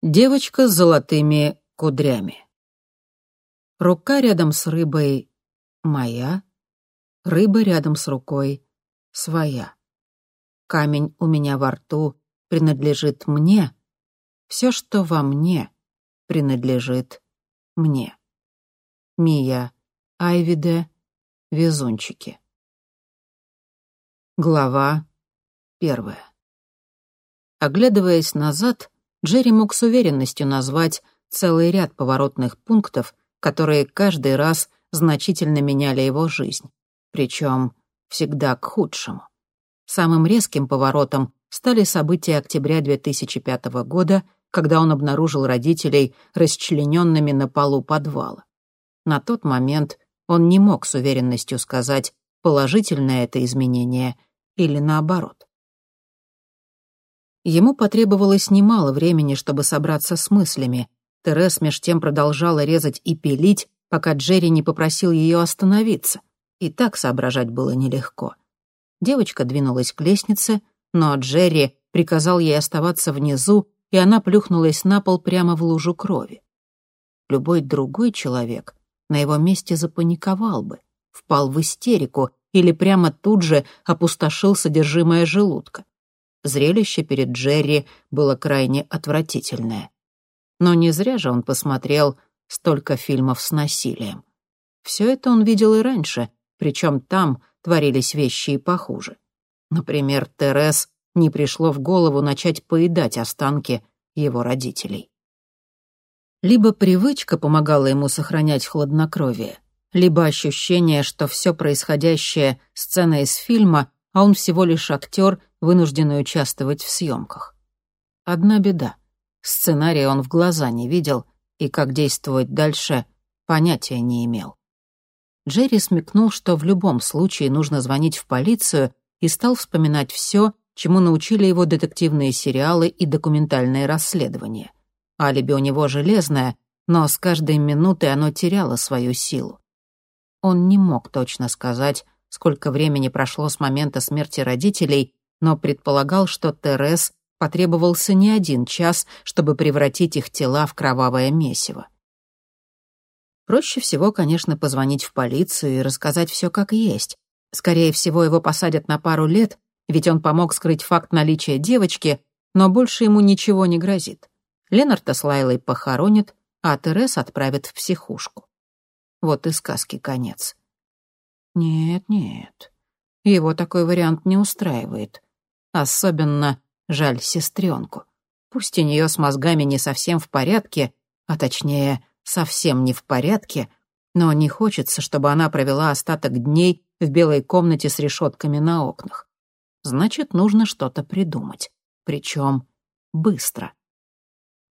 Девочка с золотыми кудрями. Рука рядом с рыбой моя, рыба рядом с рукой своя. Камень у меня во рту принадлежит мне, все, что во мне, принадлежит мне. Мия Айвиде Везунчики. Глава первая. Оглядываясь назад, Джерри мог с уверенностью назвать целый ряд поворотных пунктов, которые каждый раз значительно меняли его жизнь, причем всегда к худшему. Самым резким поворотом стали события октября 2005 года, когда он обнаружил родителей расчлененными на полу подвала. На тот момент он не мог с уверенностью сказать, положительное это изменение или наоборот. Ему потребовалось немало времени, чтобы собраться с мыслями. Терес меж тем продолжала резать и пилить, пока Джерри не попросил ее остановиться. И так соображать было нелегко. Девочка двинулась к лестнице, но Джерри приказал ей оставаться внизу, и она плюхнулась на пол прямо в лужу крови. Любой другой человек на его месте запаниковал бы, впал в истерику или прямо тут же опустошил содержимое желудка. Зрелище перед Джерри было крайне отвратительное. Но не зря же он посмотрел столько фильмов с насилием. Все это он видел и раньше, причем там творились вещи и похуже. Например, Терес не пришло в голову начать поедать останки его родителей. Либо привычка помогала ему сохранять хладнокровие, либо ощущение, что все происходящее — сцена из фильма, а он всего лишь актер, вынужденный участвовать в съемках. Одна беда. Сценария он в глаза не видел, и как действовать дальше понятия не имел. Джерри смекнул, что в любом случае нужно звонить в полицию, и стал вспоминать все, чему научили его детективные сериалы и документальные расследования. Алиби у него железное, но с каждой минутой оно теряло свою силу. Он не мог точно сказать, сколько времени прошло с момента смерти родителей, но предполагал, что Терес потребовался не один час, чтобы превратить их тела в кровавое месиво. Проще всего, конечно, позвонить в полицию и рассказать все как есть. Скорее всего, его посадят на пару лет, ведь он помог скрыть факт наличия девочки, но больше ему ничего не грозит. Ленарта с Лайлой похоронят, а Терес отправят в психушку. Вот и сказки конец. Нет, нет, его такой вариант не устраивает. Особенно жаль сестренку. Пусть у нее с мозгами не совсем в порядке, а точнее, совсем не в порядке, но не хочется, чтобы она провела остаток дней в белой комнате с решетками на окнах. Значит, нужно что-то придумать. Причем быстро.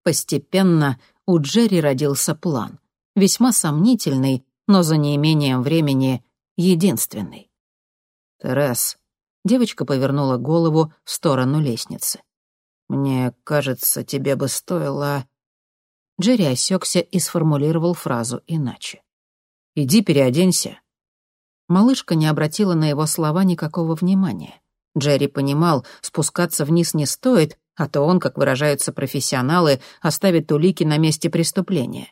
Постепенно у Джерри родился план. Весьма сомнительный, но за неимением времени единственный. «Терес», Девочка повернула голову в сторону лестницы. «Мне кажется, тебе бы стоило...» Джерри осекся и сформулировал фразу иначе. «Иди переоденься». Малышка не обратила на его слова никакого внимания. Джерри понимал, спускаться вниз не стоит, а то он, как выражаются профессионалы, оставит улики на месте преступления.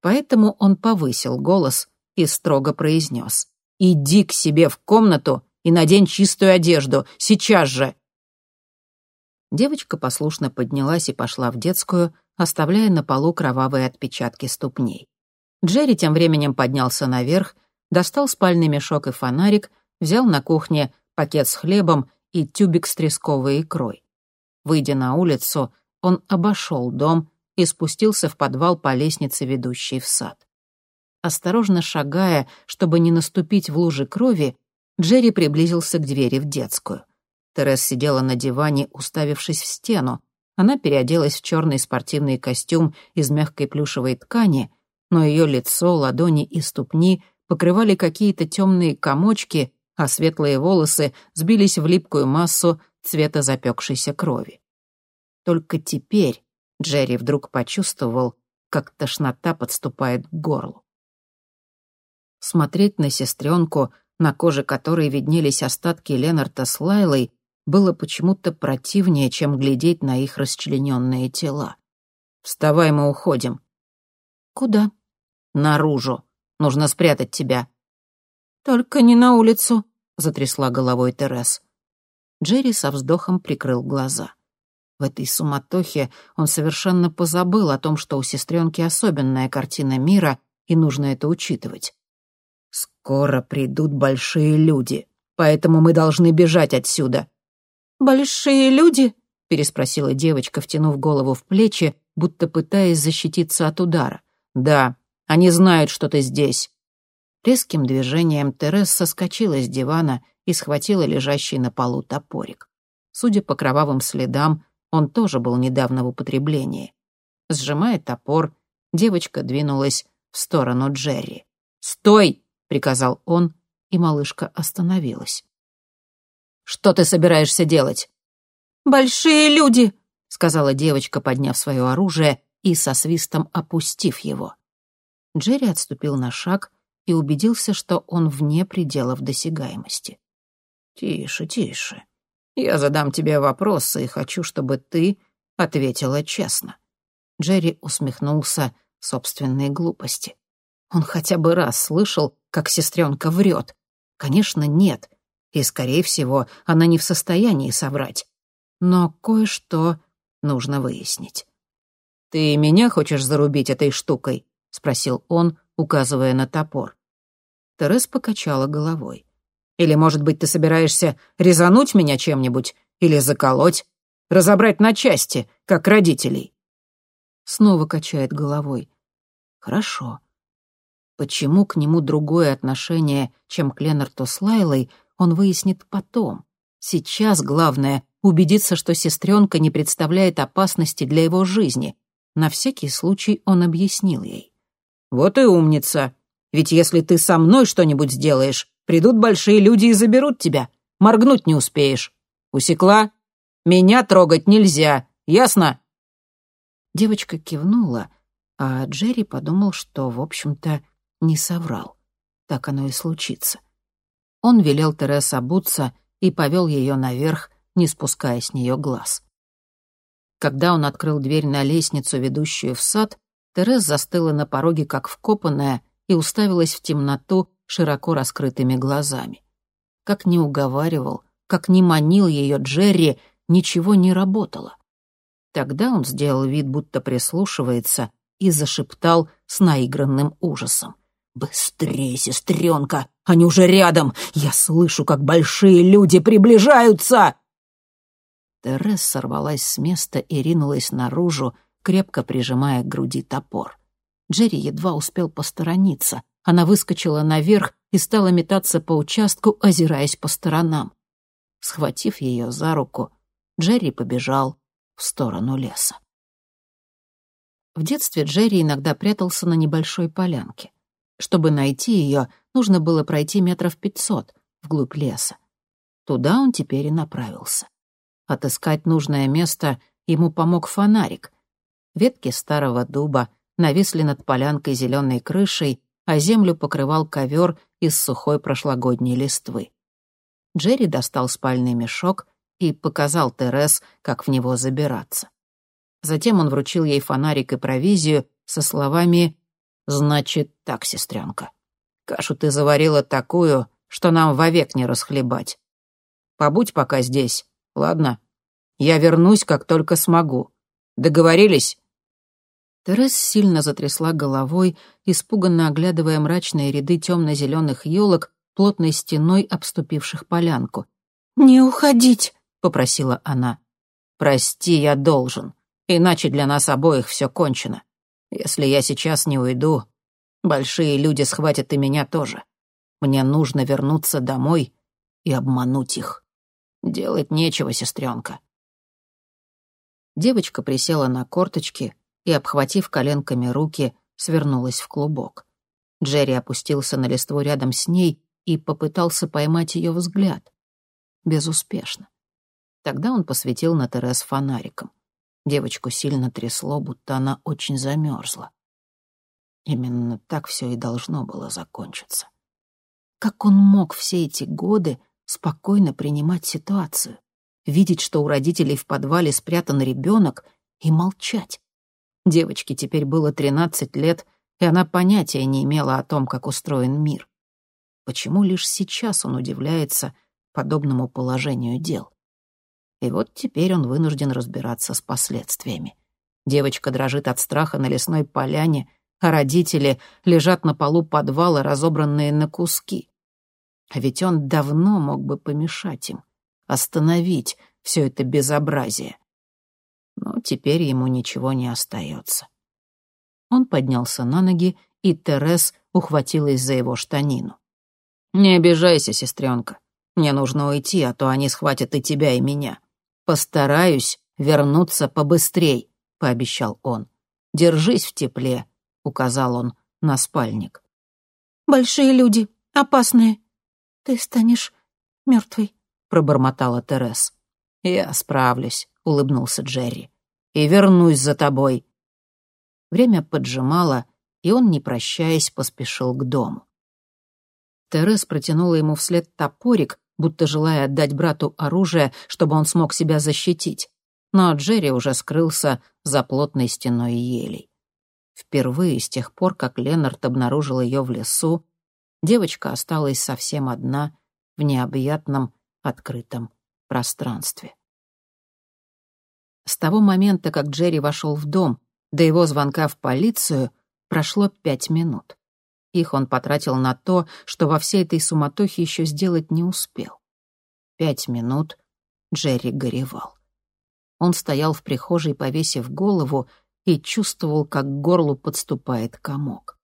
Поэтому он повысил голос и строго произнес. «Иди к себе в комнату и надень чистую одежду. Сейчас же!» Девочка послушно поднялась и пошла в детскую, оставляя на полу кровавые отпечатки ступней. Джерри тем временем поднялся наверх, достал спальный мешок и фонарик, взял на кухне пакет с хлебом и тюбик с тресковой икрой. Выйдя на улицу, он обошел дом и спустился в подвал по лестнице, ведущей в сад. Осторожно шагая, чтобы не наступить в лужи крови, Джерри приблизился к двери в детскую. Терес сидела на диване, уставившись в стену. Она переоделась в черный спортивный костюм из мягкой плюшевой ткани, но ее лицо, ладони и ступни покрывали какие-то темные комочки, а светлые волосы сбились в липкую массу цвета запекшейся крови. Только теперь Джерри вдруг почувствовал, как тошнота подступает к горлу. Смотреть на сестренку на коже которой виднелись остатки Ленарта с Лайлой, было почему-то противнее, чем глядеть на их расчлененные тела. Вставай, мы уходим». «Куда?» «Наружу. Нужно спрятать тебя». «Только не на улицу», — затрясла головой Терес. Джерри со вздохом прикрыл глаза. В этой суматохе он совершенно позабыл о том, что у сестренки особенная картина мира, и нужно это учитывать. «Скоро придут большие люди, поэтому мы должны бежать отсюда». «Большие люди?» — переспросила девочка, втянув голову в плечи, будто пытаясь защититься от удара. «Да, они знают, что ты здесь». Резким движением Терес соскочила с дивана и схватила лежащий на полу топорик. Судя по кровавым следам, он тоже был недавно в употреблении. Сжимая топор, девочка двинулась в сторону Джерри. «Стой!» — приказал он, и малышка остановилась. «Что ты собираешься делать?» «Большие люди!» — сказала девочка, подняв свое оружие и со свистом опустив его. Джерри отступил на шаг и убедился, что он вне пределов досягаемости. «Тише, тише. Я задам тебе вопросы и хочу, чтобы ты ответила честно». Джерри усмехнулся собственной глупости. Он хотя бы раз слышал, как сестренка врет. Конечно, нет. И, скорее всего, она не в состоянии соврать. Но кое-что нужно выяснить. «Ты меня хочешь зарубить этой штукой?» — спросил он, указывая на топор. Терес покачала головой. «Или, может быть, ты собираешься резануть меня чем-нибудь? Или заколоть? Разобрать на части, как родителей?» Снова качает головой. «Хорошо. Почему к нему другое отношение, чем к Ленарту с Лайлой, он выяснит потом. Сейчас главное — убедиться, что сестренка не представляет опасности для его жизни. На всякий случай он объяснил ей. «Вот и умница. Ведь если ты со мной что-нибудь сделаешь, придут большие люди и заберут тебя. Моргнуть не успеешь. Усекла? Меня трогать нельзя, ясно?» Девочка кивнула, а Джерри подумал, что, в общем-то, не соврал. Так оно и случится. Он велел Терес обуться и повел ее наверх, не спуская с нее глаз. Когда он открыл дверь на лестницу, ведущую в сад, Терез застыла на пороге, как вкопанная, и уставилась в темноту широко раскрытыми глазами. Как не уговаривал, как не манил ее Джерри, ничего не работало. Тогда он сделал вид, будто прислушивается, и зашептал с наигранным ужасом. «Быстрее, сестренка! Они уже рядом! Я слышу, как большие люди приближаются!» Терес сорвалась с места и ринулась наружу, крепко прижимая к груди топор. Джерри едва успел посторониться. Она выскочила наверх и стала метаться по участку, озираясь по сторонам. Схватив ее за руку, Джерри побежал в сторону леса. В детстве Джерри иногда прятался на небольшой полянке. Чтобы найти ее, нужно было пройти метров пятьсот вглубь леса. Туда он теперь и направился. Отыскать нужное место ему помог фонарик, Ветки старого дуба нависли над полянкой зеленой крышей, а землю покрывал ковер из сухой прошлогодней листвы. Джерри достал спальный мешок и показал Терес, как в него забираться. Затем он вручил ей фонарик и провизию со словами «Значит так, сестренка, кашу ты заварила такую, что нам вовек не расхлебать. Побудь пока здесь, ладно? Я вернусь, как только смогу. Договорились?» Терес сильно затрясла головой, испуганно оглядывая мрачные ряды темно-зеленых елок, плотной стеной обступивших полянку. «Не уходить!» — попросила она. «Прости, я должен, иначе для нас обоих все кончено. Если я сейчас не уйду, большие люди схватят и меня тоже. Мне нужно вернуться домой и обмануть их. Делать нечего, сестренка». Девочка присела на корточки — и, обхватив коленками руки, свернулась в клубок. Джерри опустился на листву рядом с ней и попытался поймать ее взгляд. Безуспешно. Тогда он посветил на Терес фонариком. Девочку сильно трясло, будто она очень замерзла. Именно так все и должно было закончиться. Как он мог все эти годы спокойно принимать ситуацию, видеть, что у родителей в подвале спрятан ребенок, и молчать? Девочке теперь было 13 лет, и она понятия не имела о том, как устроен мир. Почему лишь сейчас он удивляется подобному положению дел? И вот теперь он вынужден разбираться с последствиями. Девочка дрожит от страха на лесной поляне, а родители лежат на полу подвала, разобранные на куски. А ведь он давно мог бы помешать им, остановить все это безобразие. Но теперь ему ничего не остается. Он поднялся на ноги, и Терес ухватилась за его штанину. «Не обижайся, сестренка. Мне нужно уйти, а то они схватят и тебя, и меня. Постараюсь вернуться побыстрей», — пообещал он. «Держись в тепле», — указал он на спальник. «Большие люди, опасные. Ты станешь мертвой», — пробормотала Терес. «Я справлюсь», — улыбнулся Джерри. «И вернусь за тобой». Время поджимало, и он, не прощаясь, поспешил к дому. Терес протянула ему вслед топорик, будто желая отдать брату оружие, чтобы он смог себя защитить. Но Джерри уже скрылся за плотной стеной елей. Впервые с тех пор, как Ленард обнаружил ее в лесу, девочка осталась совсем одна в необъятном открытом пространстве. С того момента, как Джерри вошел в дом, до его звонка в полицию, прошло пять минут. Их он потратил на то, что во всей этой суматохе еще сделать не успел. Пять минут Джерри горевал. Он стоял в прихожей, повесив голову, и чувствовал, как к горлу подступает комок.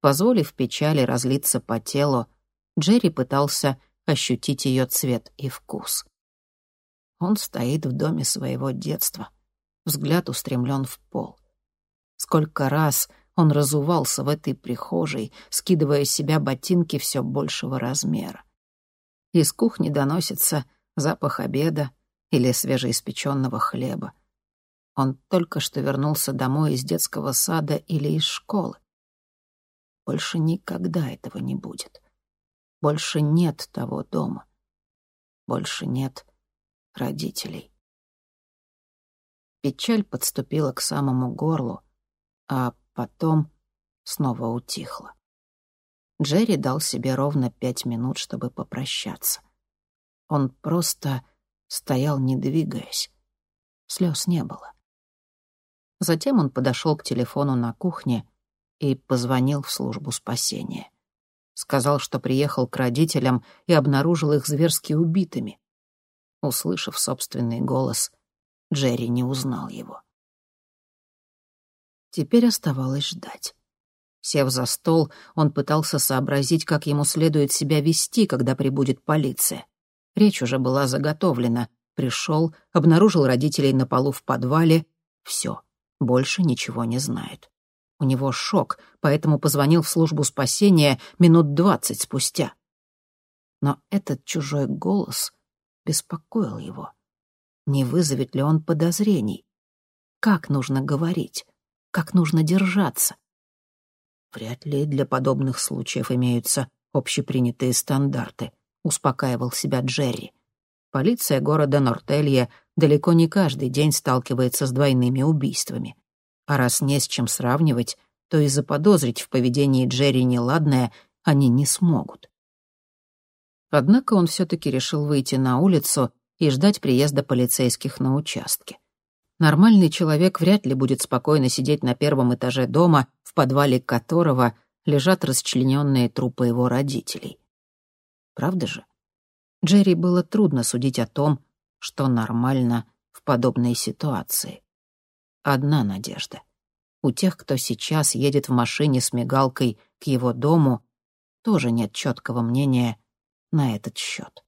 Позволив печали разлиться по телу, Джерри пытался ощутить ее цвет и вкус. Он стоит в доме своего детства, взгляд устремлен в пол. Сколько раз он разувался в этой прихожей, скидывая с себя ботинки все большего размера. Из кухни доносится запах обеда или свежеиспеченного хлеба. Он только что вернулся домой из детского сада или из школы. Больше никогда этого не будет. Больше нет того дома. Больше нет родителей. Печаль подступила к самому горлу, а потом снова утихла. Джерри дал себе ровно пять минут, чтобы попрощаться. Он просто стоял, не двигаясь. Слез не было. Затем он подошел к телефону на кухне и позвонил в службу спасения. Сказал, что приехал к родителям и обнаружил их зверски убитыми. Услышав собственный голос, Джерри не узнал его. Теперь оставалось ждать. Сев за стол, он пытался сообразить, как ему следует себя вести, когда прибудет полиция. Речь уже была заготовлена. Пришел, обнаружил родителей на полу в подвале. Все, больше ничего не знает. У него шок, поэтому позвонил в службу спасения минут двадцать спустя. Но этот чужой голос беспокоил его. Не вызовет ли он подозрений? Как нужно говорить? Как нужно держаться. Вряд ли для подобных случаев имеются общепринятые стандарты, успокаивал себя Джерри. Полиция города Нортелье далеко не каждый день сталкивается с двойными убийствами. А раз не с чем сравнивать, то и заподозрить в поведении Джерри неладное они не смогут. Однако он все-таки решил выйти на улицу и ждать приезда полицейских на участке. Нормальный человек вряд ли будет спокойно сидеть на первом этаже дома, в подвале которого лежат расчлененные трупы его родителей. Правда же? Джерри было трудно судить о том, что нормально в подобной ситуации. Одна надежда. У тех, кто сейчас едет в машине с мигалкой к его дому, тоже нет четкого мнения на этот счет.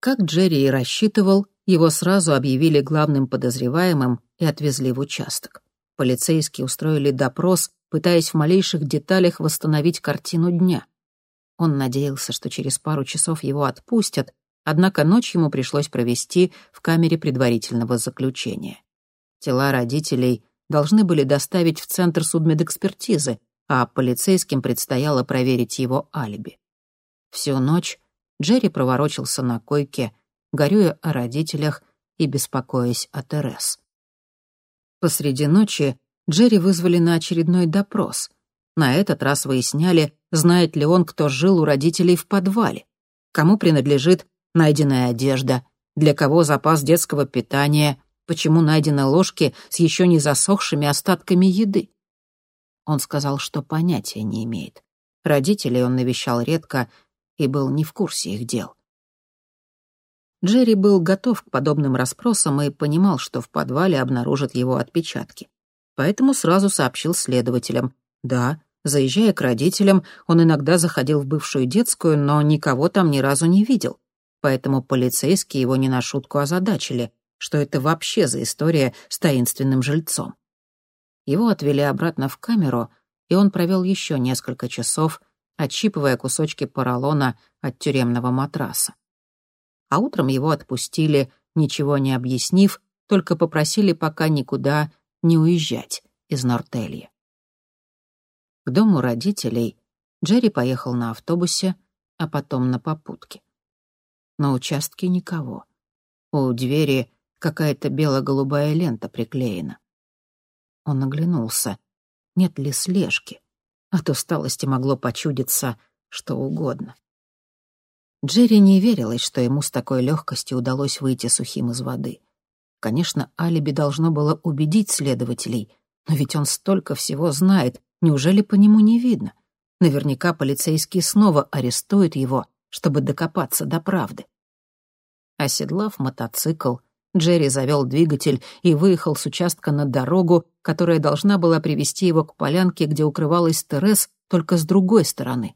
Как Джерри и рассчитывал, его сразу объявили главным подозреваемым и отвезли в участок. Полицейские устроили допрос, пытаясь в малейших деталях восстановить картину дня. Он надеялся, что через пару часов его отпустят, однако ночь ему пришлось провести в камере предварительного заключения. Тела родителей должны были доставить в Центр судмедэкспертизы, а полицейским предстояло проверить его алиби. Всю ночь Джерри проворочился на койке, горюя о родителях и беспокоясь о Терес. Посреди ночи Джерри вызвали на очередной допрос. На этот раз выясняли, знает ли он, кто жил у родителей в подвале, кому принадлежит найденная одежда, для кого запас детского питания, почему найдены ложки с еще не засохшими остатками еды. Он сказал, что понятия не имеет. Родителей он навещал редко и был не в курсе их дел. Джерри был готов к подобным расспросам и понимал, что в подвале обнаружат его отпечатки. Поэтому сразу сообщил следователям. Да, заезжая к родителям, он иногда заходил в бывшую детскую, но никого там ни разу не видел. Поэтому полицейские его не на шутку озадачили, что это вообще за история с таинственным жильцом. Его отвели обратно в камеру, и он провел еще несколько часов, отщипывая кусочки поролона от тюремного матраса а утром его отпустили, ничего не объяснив, только попросили пока никуда не уезжать из Нортелья. К дому родителей Джерри поехал на автобусе, а потом на попутке. На участке никого. У двери какая-то бело-голубая лента приклеена. Он оглянулся, нет ли слежки. От усталости могло почудиться что угодно. Джерри не верилось, что ему с такой легкостью удалось выйти сухим из воды. Конечно, алиби должно было убедить следователей, но ведь он столько всего знает, неужели по нему не видно? Наверняка полицейские снова арестуют его, чтобы докопаться до правды. Оседлав мотоцикл, Джерри завел двигатель и выехал с участка на дорогу, которая должна была привести его к полянке, где укрывалась Терес, только с другой стороны.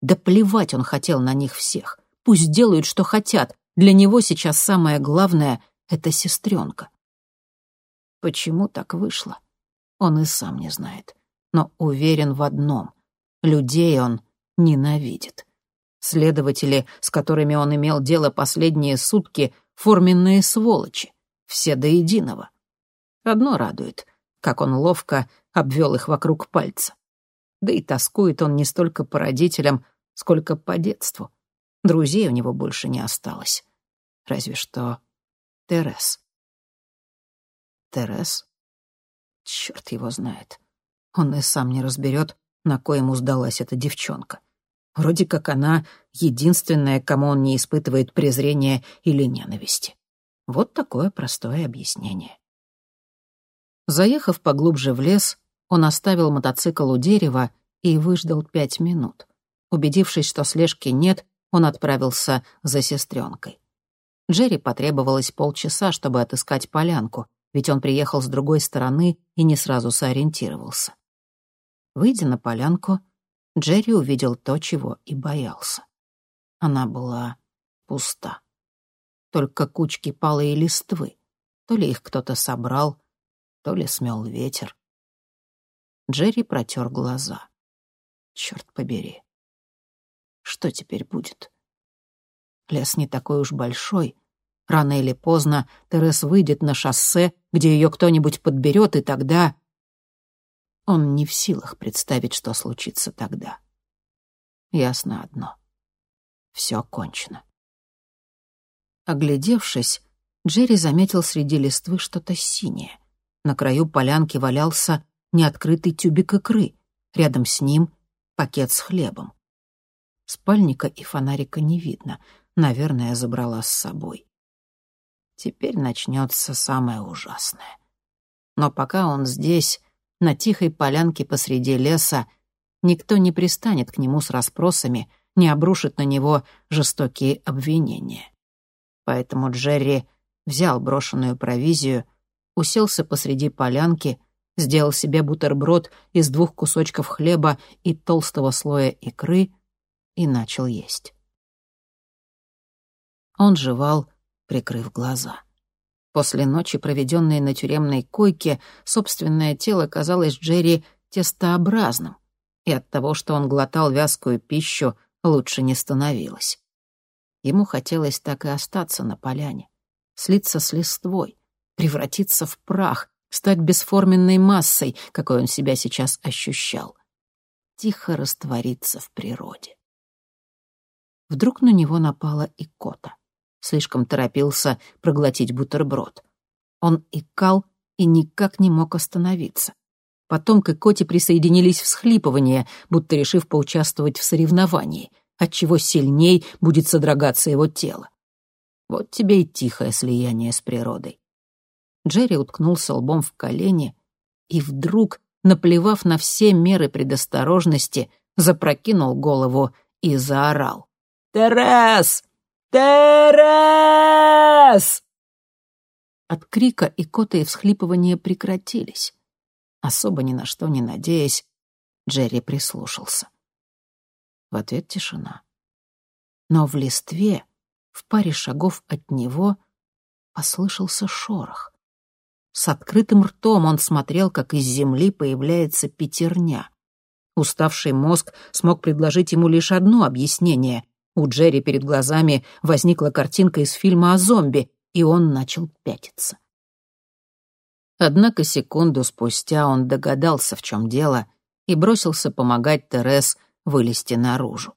Да плевать он хотел на них всех. Пусть делают, что хотят. Для него сейчас самое главное — это сестренка. Почему так вышло? Он и сам не знает. Но уверен в одном — людей он ненавидит. Следователи, с которыми он имел дело последние сутки, форменные сволочи. Все до единого. Одно радует, как он ловко обвел их вокруг пальца. Да и тоскует он не столько по родителям, сколько по детству. Друзей у него больше не осталось. Разве что Терес. Терес? Черт его знает. Он и сам не разберет, на кое ему сдалась эта девчонка. Вроде как она единственная, кому он не испытывает презрения или ненависти. Вот такое простое объяснение. Заехав поглубже в лес, он оставил мотоцикл у дерева и выждал пять минут. Убедившись, что слежки нет, он отправился за сестренкой. Джерри потребовалось полчаса, чтобы отыскать полянку, ведь он приехал с другой стороны и не сразу сориентировался. Выйдя на полянку, Джерри увидел то, чего и боялся. Она была пуста. Только кучки палой листвы. То ли их кто-то собрал, то ли смел ветер. Джерри протер глаза. Черт побери. Что теперь будет? Лес не такой уж большой. Рано или поздно Терес выйдет на шоссе, где ее кто-нибудь подберет, и тогда... Он не в силах представить, что случится тогда. Ясно одно. Все кончено. Оглядевшись, Джерри заметил среди листвы что-то синее. На краю полянки валялся неоткрытый тюбик икры. Рядом с ним — пакет с хлебом. Спальника и фонарика не видно. Наверное, забрала с собой. Теперь начнется самое ужасное. Но пока он здесь, на тихой полянке посреди леса, никто не пристанет к нему с расспросами, не обрушит на него жестокие обвинения. Поэтому Джерри взял брошенную провизию, уселся посреди полянки, сделал себе бутерброд из двух кусочков хлеба и толстого слоя икры и начал есть. Он жевал, прикрыв глаза. После ночи, проведенной на тюремной койке, собственное тело казалось Джерри тестообразным, и от того, что он глотал вязкую пищу, лучше не становилось. Ему хотелось так и остаться на поляне, слиться с листвой, превратиться в прах, стать бесформенной массой, какой он себя сейчас ощущал, тихо раствориться в природе. Вдруг на него напала икота. Слишком торопился проглотить бутерброд. Он икал и никак не мог остановиться. Потом к Икоте присоединились всхлипывания, будто решив поучаствовать в соревновании, отчего сильней будет содрогаться его тело. Вот тебе и тихое слияние с природой. Джерри уткнулся лбом в колени и вдруг, наплевав на все меры предосторожности, запрокинул голову и заорал. «Терес! Терес!» От крика и кота и всхлипывания прекратились. Особо ни на что не надеясь, Джерри прислушался. В ответ тишина. Но в листве, в паре шагов от него, послышался шорох. С открытым ртом он смотрел, как из земли появляется пятерня. Уставший мозг смог предложить ему лишь одно объяснение. У Джерри перед глазами возникла картинка из фильма о зомби, и он начал пятиться. Однако секунду спустя он догадался, в чем дело, и бросился помогать Терес вылезти наружу.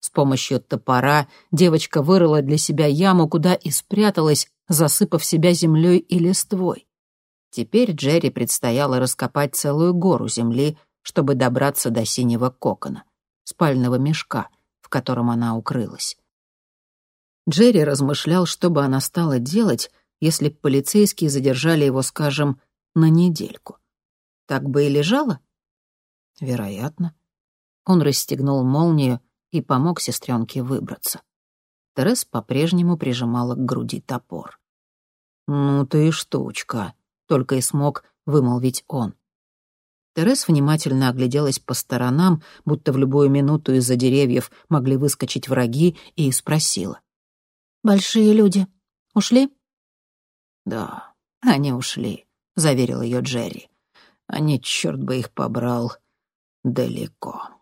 С помощью топора девочка вырыла для себя яму, куда и спряталась, засыпав себя землей и листвой. Теперь Джерри предстояло раскопать целую гору земли, чтобы добраться до синего кокона, спального мешка, в котором она укрылась. Джерри размышлял, что бы она стала делать, если б полицейские задержали его, скажем, на недельку. Так бы и лежала? Вероятно. Он расстегнул молнию и помог сестренке выбраться. Терес по-прежнему прижимала к груди топор. «Ну ты штучка», — только и смог вымолвить он. Терес внимательно огляделась по сторонам, будто в любую минуту из-за деревьев могли выскочить враги, и спросила. «Большие люди ушли?» «Да, они ушли», — заверил ее Джерри. «Они, черт бы их побрал, далеко».